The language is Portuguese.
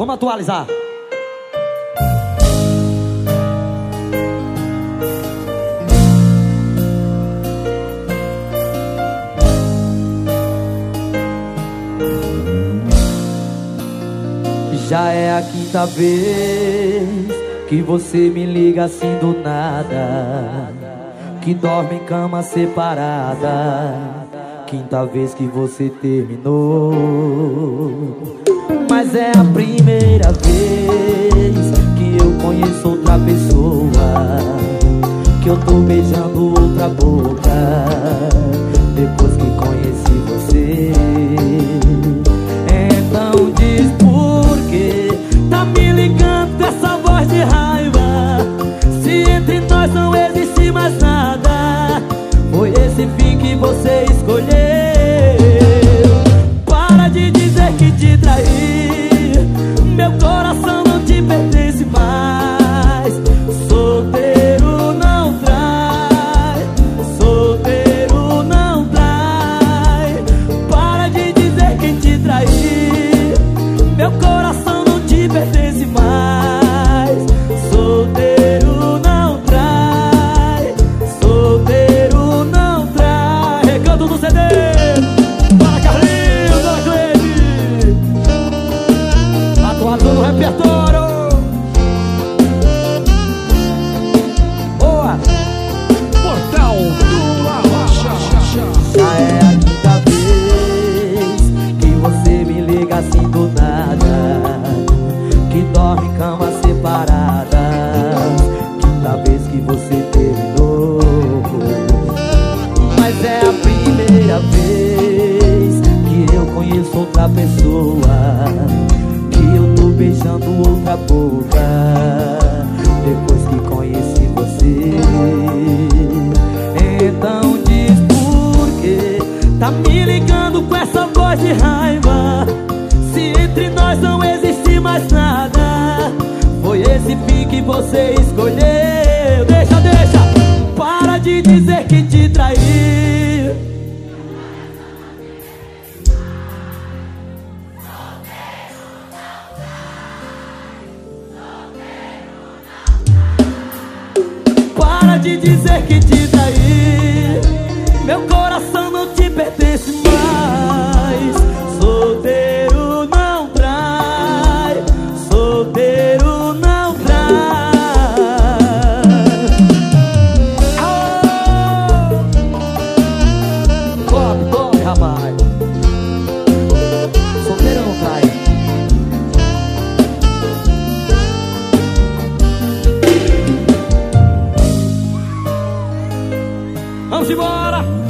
Vamos atualizar. Já é a quinta vez que você me liga assim do nada. Que dorme em cama separada. Quinta vez que você terminou. Mas é a primeira tô beijando outra boca. Primeira vez que eu conheço outra pessoa Que eu tô beijando outra boca. Depois que conheci você Então diz por que Tá me ligando com essa voz de raiva. Se entre nós não existe mais nada Foi esse fim que você escolheu. Deixa, deixa Para de dizer que te traí Para de dizer que te traí. Meu coração não te pertence mais. Solteiro não trai. Solteiro não trai. Oh! Corre, corre, rapaz Vamos embora!